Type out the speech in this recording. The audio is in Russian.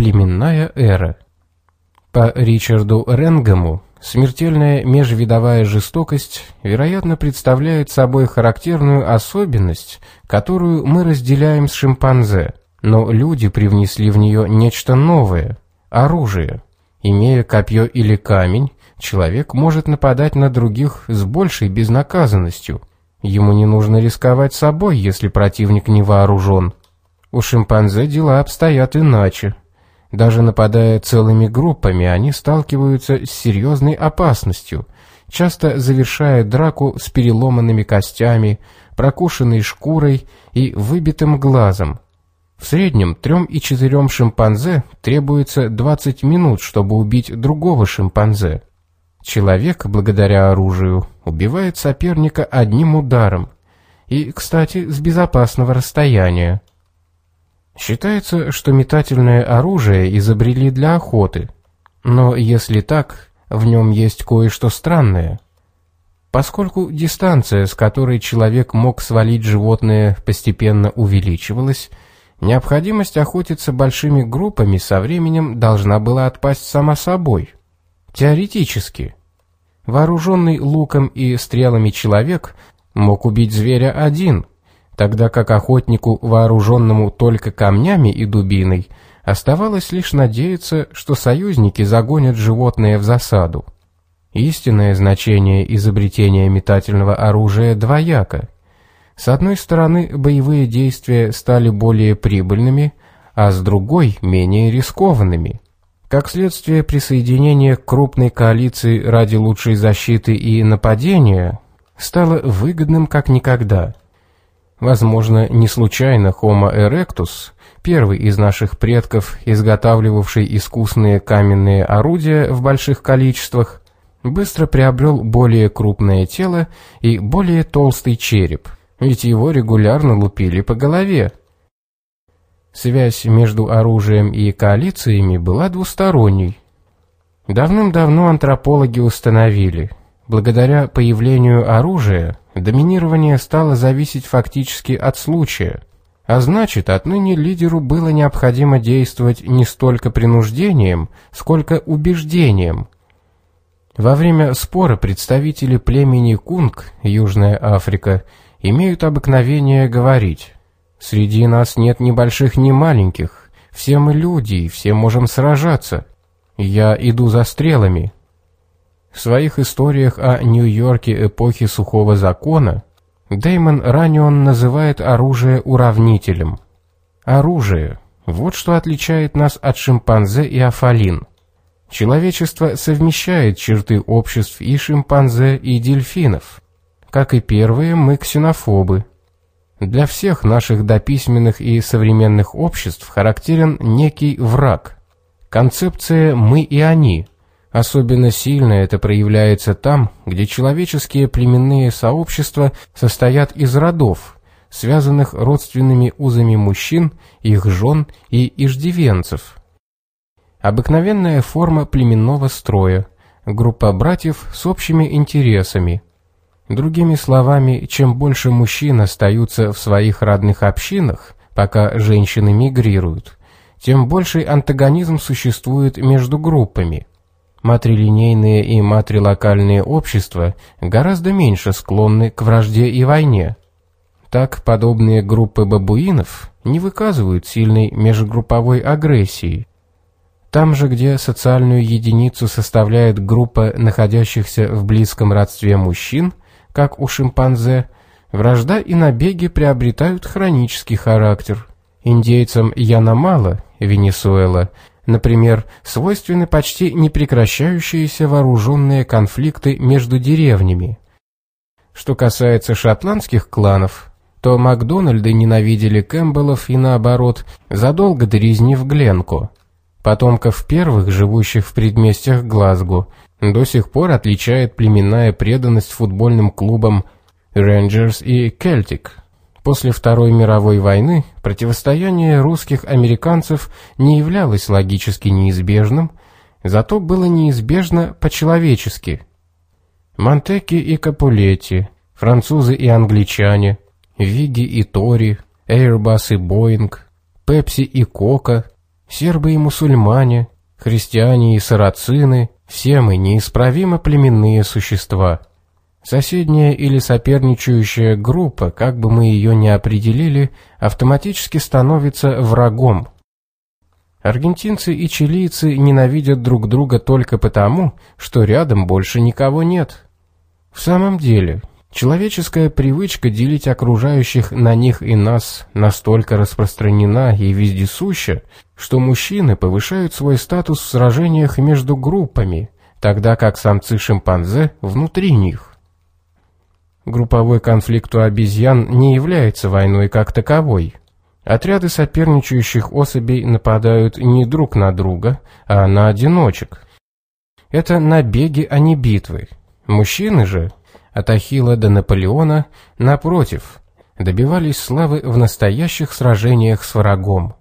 Племенная эра. По Ричарду Ренгаму смертельная межвидовая жестокость, вероятно, представляет собой характерную особенность, которую мы разделяем с шимпанзе, но люди привнесли в нее нечто новое – оружие. Имея копье или камень, человек может нападать на других с большей безнаказанностью. Ему не нужно рисковать собой, если противник не вооружен. У шимпанзе дела обстоят иначе. Даже нападая целыми группами, они сталкиваются с серьезной опасностью, часто завершая драку с переломанными костями, прокушенной шкурой и выбитым глазом. В среднем трем и четырем шимпанзе требуется 20 минут, чтобы убить другого шимпанзе. Человек, благодаря оружию, убивает соперника одним ударом. И, кстати, с безопасного расстояния. Считается, что метательное оружие изобрели для охоты. Но если так, в нем есть кое-что странное. Поскольку дистанция, с которой человек мог свалить животное, постепенно увеличивалась, необходимость охотиться большими группами со временем должна была отпасть сама собой. Теоретически. Вооруженный луком и стрелами человек мог убить зверя один, тогда как охотнику, вооруженному только камнями и дубиной, оставалось лишь надеяться, что союзники загонят животное в засаду. Истинное значение изобретения метательного оружия двояко. С одной стороны, боевые действия стали более прибыльными, а с другой – менее рискованными. Как следствие присоединения к крупной коалиции ради лучшей защиты и нападения стало выгодным как никогда – Возможно, не случайно Homo erectus, первый из наших предков, изготавливавший искусные каменные орудия в больших количествах, быстро приобрел более крупное тело и более толстый череп, ведь его регулярно лупили по голове. Связь между оружием и коалициями была двусторонней. Давным-давно антропологи установили, благодаря появлению оружия Доминирование стало зависеть фактически от случая, а значит, отныне лидеру было необходимо действовать не столько принуждением, сколько убеждением. Во время спора представители племени Кунг, Южная Африка, имеют обыкновение говорить «Среди нас нет ни больших, ни маленьких, все мы люди и все можем сражаться. Я иду за стрелами, в своих историях о Нью-Йорке эпохи сухого закона Дэймон Ранион называет оружие уравнителем. Оружие – вот что отличает нас от шимпанзе и афалин. Человечество совмещает черты обществ и шимпанзе, и дельфинов. Как и первые, мы ксенофобы. Для всех наших дописьменных и современных обществ характерен некий враг. Концепция «мы и они», Особенно сильно это проявляется там, где человеческие племенные сообщества состоят из родов, связанных родственными узами мужчин, их жен и иждивенцев. Обыкновенная форма племенного строя, группа братьев с общими интересами. Другими словами, чем больше мужчин остаются в своих родных общинах, пока женщины мигрируют, тем больший антагонизм существует между группами – Матрилинейные и матрилокальные общества гораздо меньше склонны к вражде и войне. Так подобные группы бабуинов не выказывают сильной межгрупповой агрессии. Там же, где социальную единицу составляет группа находящихся в близком родстве мужчин, как у шимпанзе, вражда и набеги приобретают хронический характер. Индейцам Яномала, Венесуэла, Например, свойственны почти непрекращающиеся вооруженные конфликты между деревнями. Что касается шотландских кланов, то Макдональды ненавидели Кэмпбеллов и наоборот, задолго до резни в Гленку. Потомков первых, живущих в предместьях Глазго, до сих пор отличает племенная преданность футбольным клубам Rangers и Celtic. После Второй мировой войны противостояние русских американцев не являлось логически неизбежным, зато было неизбежно по-человечески. Монтеки и Капулетти, французы и англичане, Виги и Тори, Airbus и Боинг, Пепси и Кока – Сербы и мусульмане, христиане и сарацины, все мы неисправимо племенные существа. Соседняя или соперничающая группа, как бы мы ее ни определили, автоматически становится врагом. Аргентинцы и чилийцы ненавидят друг друга только потому, что рядом больше никого нет. В самом деле, человеческая привычка делить окружающих на них и нас настолько распространена и вездесуща, что мужчины повышают свой статус в сражениях между группами, тогда как самцы-шимпанзе внутри них. Групповой конфликт у обезьян не является войной как таковой. Отряды соперничающих особей нападают не друг на друга, а на одиночек. Это набеги, а не битвы. Мужчины же, от Ахилла до Наполеона, напротив, добивались славы в настоящих сражениях с врагом.